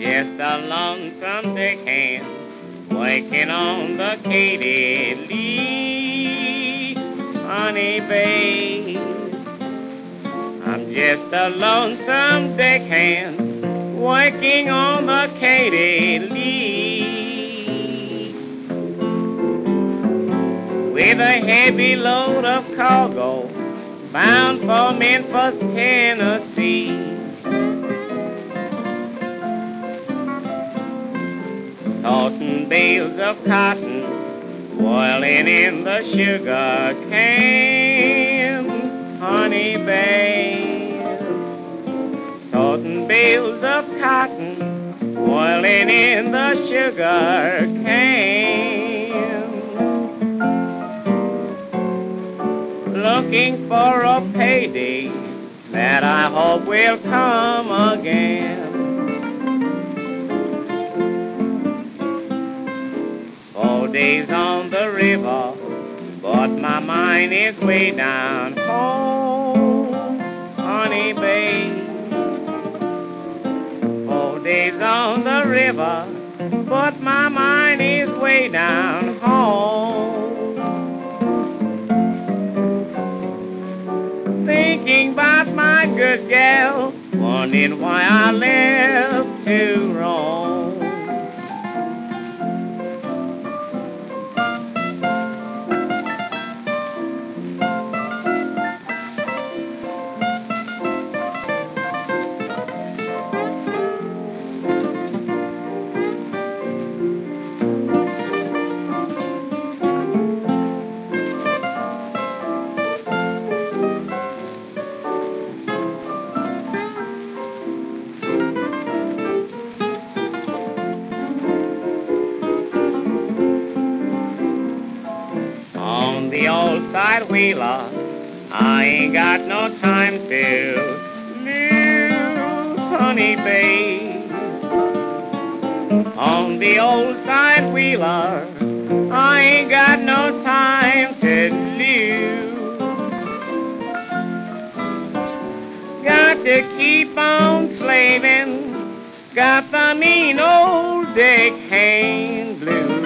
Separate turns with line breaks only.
just a lonesome deckhand working on the Katy Lee, honey babe. I'm just a lonesome deckhand working on the Katy Lee with a heavy load of cargo bound for Memphis, Tennessee. Toting bales of cotton, boiling in the sugar cane, honey babe. Toting bales of cotton, boiling in the sugar cane. Looking for a payday that I hope will come again. Days on the river, but my mind is way down home, honey babe. Four days on the river, but my mind is way down home. Thinking about my good gal, wondering why I left the old side wheeler. I ain't got no time to lose, honey babe. On the old side wheeler, I ain't got no time to lose. Got to keep on slaving, got the mean old deckhand blues.